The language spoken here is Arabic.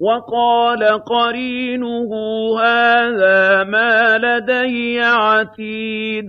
وَقَالَ قَرِينُهُ هَٰذَا مَا لَدَيَّ عَتِيدٌ.